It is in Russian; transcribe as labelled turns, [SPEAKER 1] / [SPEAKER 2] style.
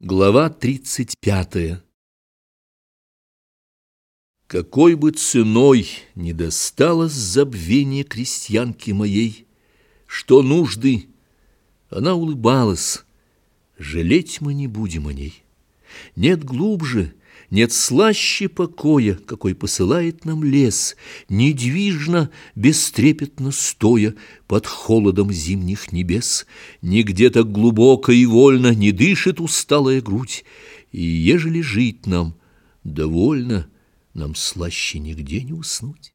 [SPEAKER 1] Глава тридцать пятая Какой бы ценой не досталось забвение крестьянки моей, Что нужды, она улыбалась, жалеть мы не будем о ней. Нет глубже, нет слаще покоя, какой посылает нам лес, Недвижно, бестрепетно стоя под холодом зимних небес. Нигде так глубоко и вольно не дышит усталая грудь, И ежели жить нам довольно, нам слаще нигде не уснуть.